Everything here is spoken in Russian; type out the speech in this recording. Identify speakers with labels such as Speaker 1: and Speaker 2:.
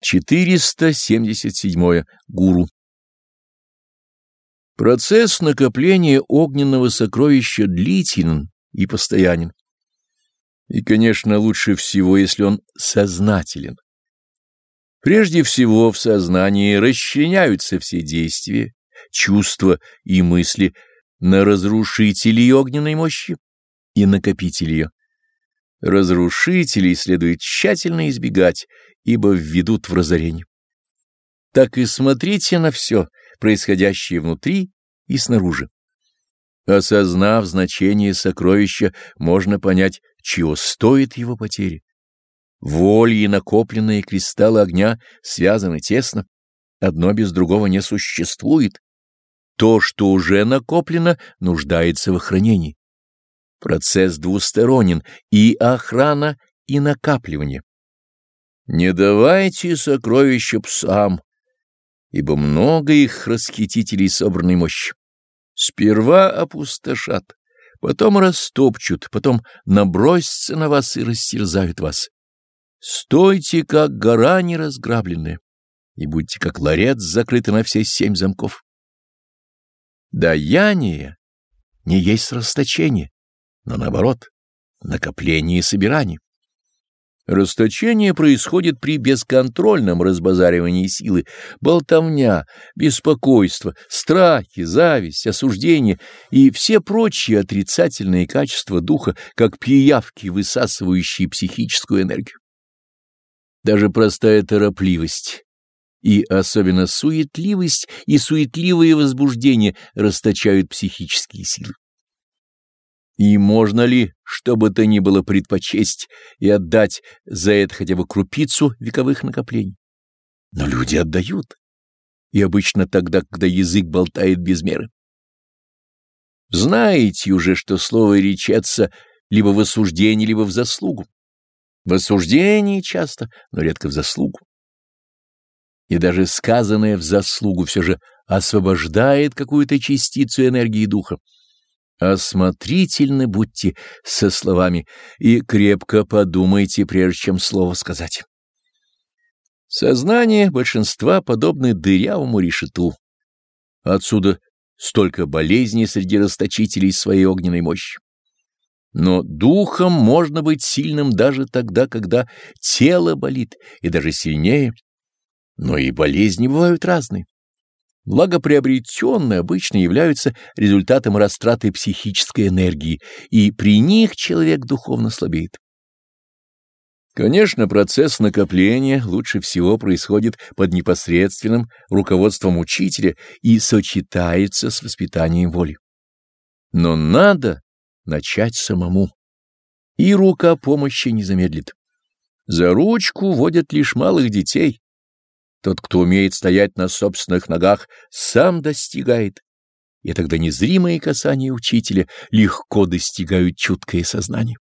Speaker 1: 477. Гуру. Процесс накопления огненного сокровища длителен и постоянен. И, конечно, лучше всего, если он сознателен. Прежде всего, в сознании расчленяются все действия, чувства и мысли на разрушителей огненной мощи и накопитель ее. Разрушителей следует тщательно избегать, ибо введут в разорение. Так и смотрите на все, происходящее внутри и снаружи. Осознав значение сокровища, можно понять, чего стоит его потеря. Воли накопленные кристаллы огня связаны тесно, одно без другого не существует. То, что уже накоплено, нуждается в охранении. Процесс двусторонен и охрана, и накапливание. Не давайте сокровища псам, ибо много их расхитителей собранной мощи. Сперва опустошат, потом растопчут, потом набросятся на вас и растерзают вас. Стойте, как гора неразграбленная, и будьте, как ларец, закрыты на все семь замков. Даяние не есть расточение, но наоборот, накопление и собирание. Расточение происходит при бесконтрольном разбазаривании силы, болтовня, беспокойство, страхи, зависть, осуждение и все прочие отрицательные качества духа, как пиявки, высасывающие психическую энергию. Даже простая торопливость и особенно суетливость и суетливые возбуждения расточают психические силы. И можно ли, что бы то ни было, предпочесть и отдать за это хотя бы крупицу вековых накоплений? Но люди отдают, и обычно тогда, когда язык болтает без меры. Знаете уже, что слово речется либо в осуждении, либо в заслугу. В осуждении часто, но редко в заслугу. И даже сказанное в заслугу все же освобождает какую-то частицу энергии духа. Осмотрительны будьте со словами и крепко подумайте, прежде чем слово сказать. Сознание большинства подобны дырявому решету. Отсюда столько болезней среди расточителей своей огненной мощи. Но духом можно быть сильным даже тогда, когда тело болит, и даже сильнее. Но и болезни бывают разные благоприобретенные обычно являются результатом растраты психической энергии, и при них человек духовно слабеет. Конечно, процесс накопления лучше всего происходит под непосредственным руководством учителя и сочетается с воспитанием воли. Но надо начать самому, и рука помощи не замедлит. За ручку водят лишь малых детей, тот, кто умеет стоять на собственных ногах, сам достигает, и тогда незримые касания учителя легко достигают чуткое сознание.